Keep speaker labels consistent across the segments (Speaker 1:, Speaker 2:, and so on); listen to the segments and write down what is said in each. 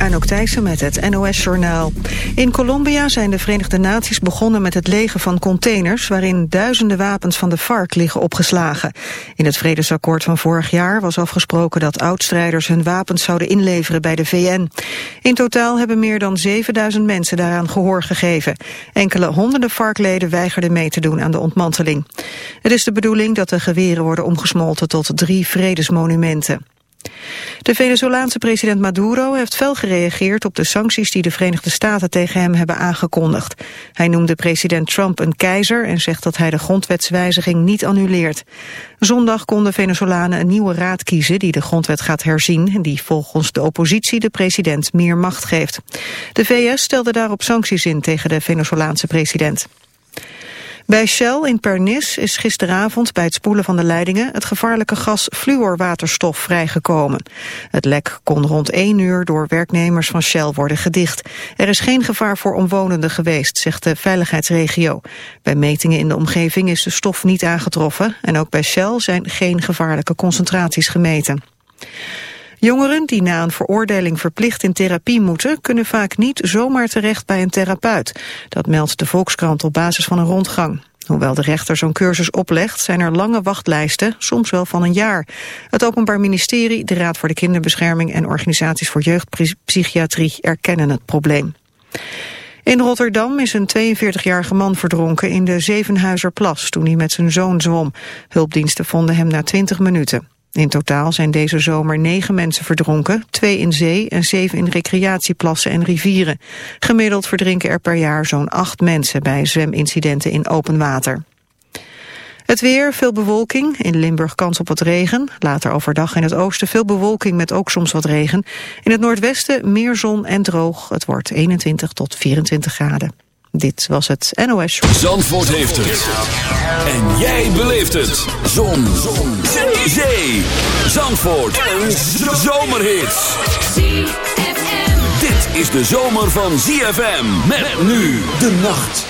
Speaker 1: Anouk Thijssen met het NOS-journaal. In Colombia zijn de Verenigde Naties begonnen met het legen van containers... waarin duizenden wapens van de FARC liggen opgeslagen. In het vredesakkoord van vorig jaar was afgesproken... dat oudstrijders hun wapens zouden inleveren bij de VN. In totaal hebben meer dan 7000 mensen daaraan gehoor gegeven. Enkele honderden FARC-leden weigerden mee te doen aan de ontmanteling. Het is de bedoeling dat de geweren worden omgesmolten tot drie vredesmonumenten. De Venezolaanse president Maduro heeft fel gereageerd op de sancties die de Verenigde Staten tegen hem hebben aangekondigd. Hij noemde president Trump een keizer en zegt dat hij de grondwetswijziging niet annuleert. Zondag konden Venezolanen een nieuwe raad kiezen die de grondwet gaat herzien en die volgens de oppositie de president meer macht geeft. De VS stelde daarop sancties in tegen de Venezolaanse president. Bij Shell in Pernis is gisteravond bij het spoelen van de leidingen het gevaarlijke gas fluorwaterstof vrijgekomen. Het lek kon rond 1 uur door werknemers van Shell worden gedicht. Er is geen gevaar voor omwonenden geweest, zegt de veiligheidsregio. Bij metingen in de omgeving is de stof niet aangetroffen en ook bij Shell zijn geen gevaarlijke concentraties gemeten. Jongeren die na een veroordeling verplicht in therapie moeten... kunnen vaak niet zomaar terecht bij een therapeut. Dat meldt de Volkskrant op basis van een rondgang. Hoewel de rechter zo'n cursus oplegt, zijn er lange wachtlijsten, soms wel van een jaar. Het Openbaar Ministerie, de Raad voor de Kinderbescherming en organisaties voor jeugdpsychiatrie erkennen het probleem. In Rotterdam is een 42-jarige man verdronken in de Zevenhuizerplas toen hij met zijn zoon zwom. Hulpdiensten vonden hem na 20 minuten. In totaal zijn deze zomer negen mensen verdronken, twee in zee en zeven in recreatieplassen en rivieren. Gemiddeld verdrinken er per jaar zo'n acht mensen bij zwemincidenten in open water. Het weer, veel bewolking. In Limburg kans op wat regen. Later overdag in het oosten veel bewolking met ook soms wat regen. In het noordwesten meer zon en droog. Het wordt 21 tot 24 graden. Dit was het NOS.
Speaker 2: Zandvoort heeft het. En jij beleeft het. Zon. Zon. Zee. Zandvoort. Een zomerhit. Dit is de zomer van ZFM. Met nu de nacht.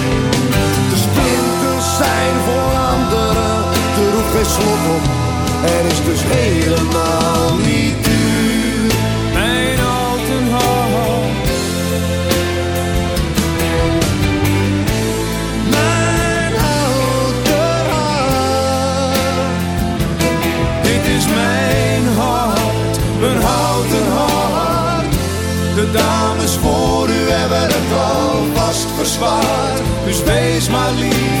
Speaker 3: De zijn voor anderen, er hoeft geen slot op. Er is dus helemaal niet duur. Mijn houten hart. Mijn houten hart. Dit is mijn hart, mijn houten hart. De dames voor u hebben het alvast verzwaard. Dus wees maar lief,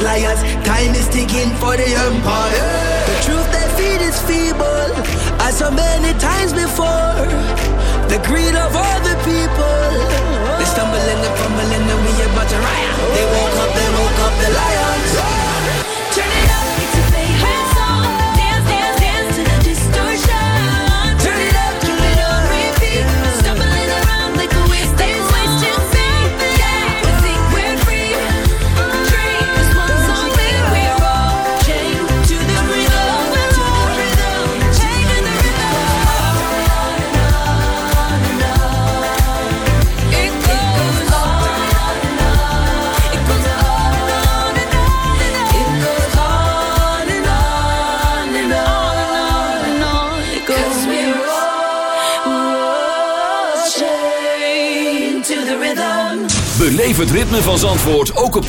Speaker 4: Liar.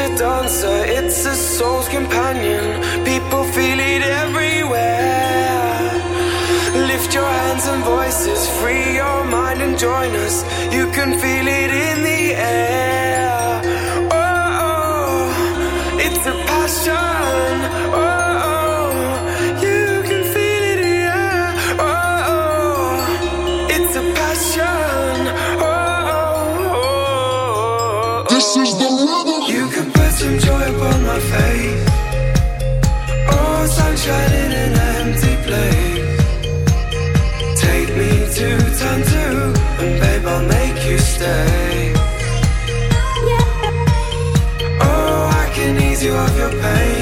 Speaker 5: a dancer, it's a soul's companion. People feel it everywhere. Lift your hands and voices, free your mind and join us. You can feel it in the air. Oh, oh it's a passion. Oh, stay. Oh, I can ease you of your pain.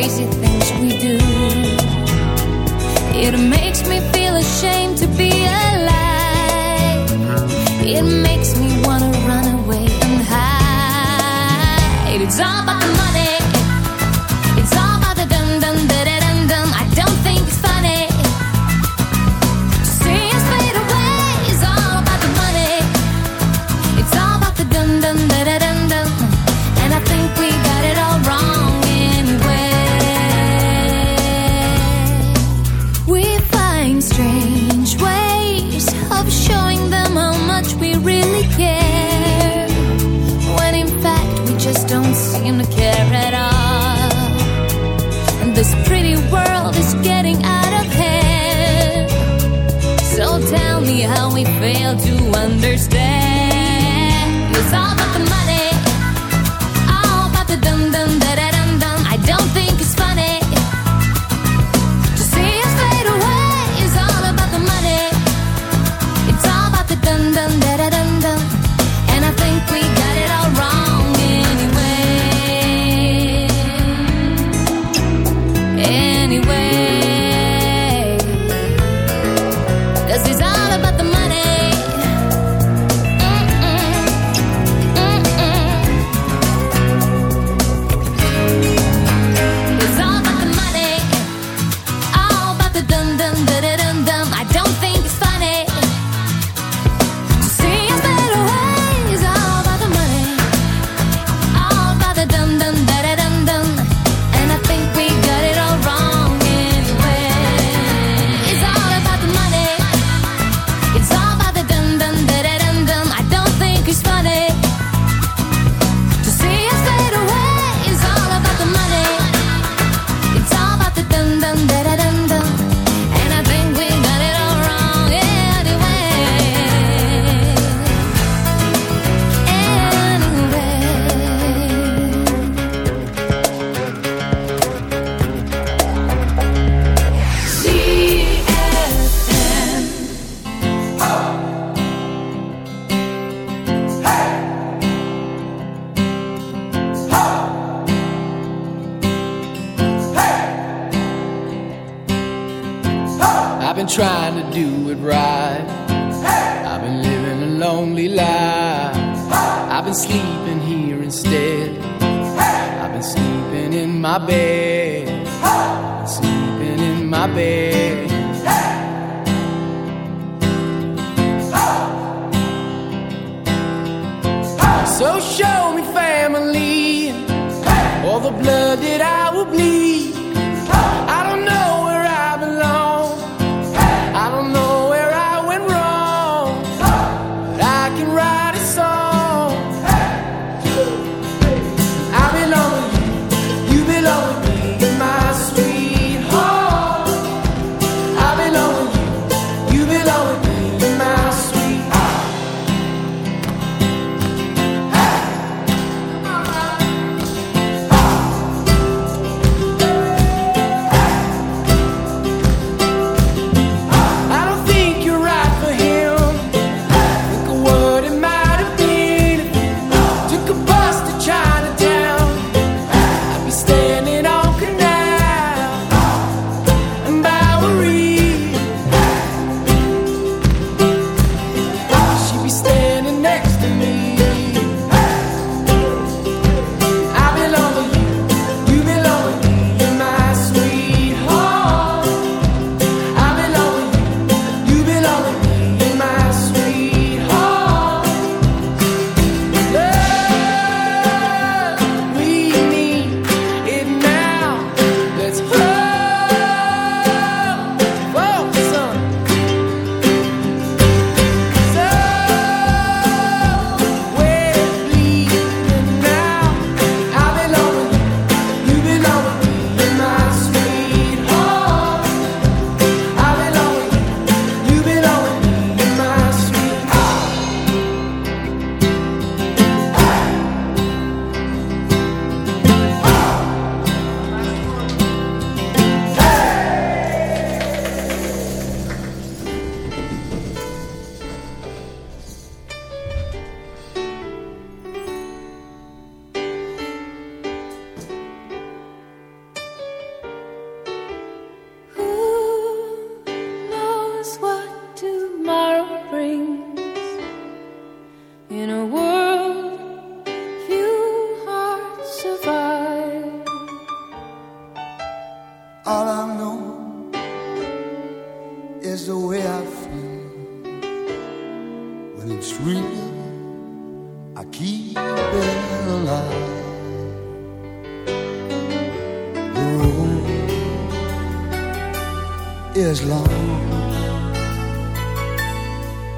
Speaker 6: crazy things we do. It makes me feel ashamed to be alive. It makes me wanna run away and hide. It's all wonder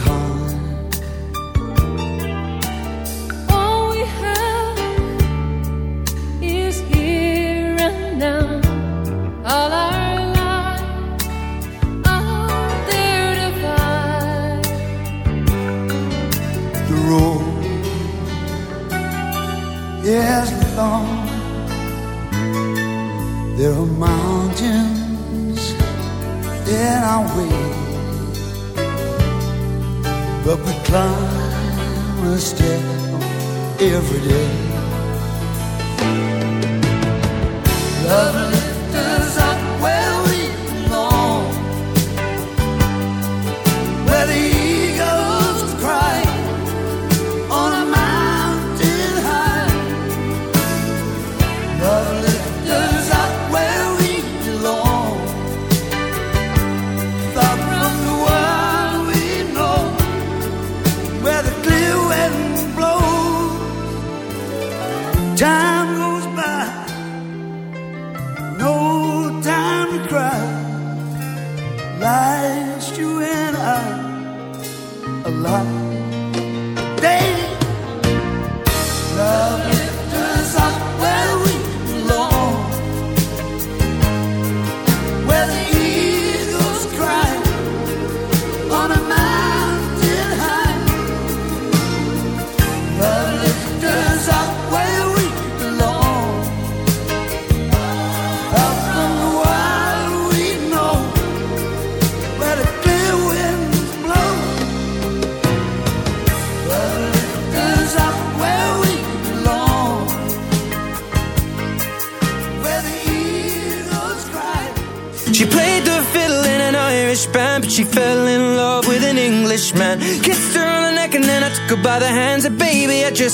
Speaker 7: heart. climb a step every day. Love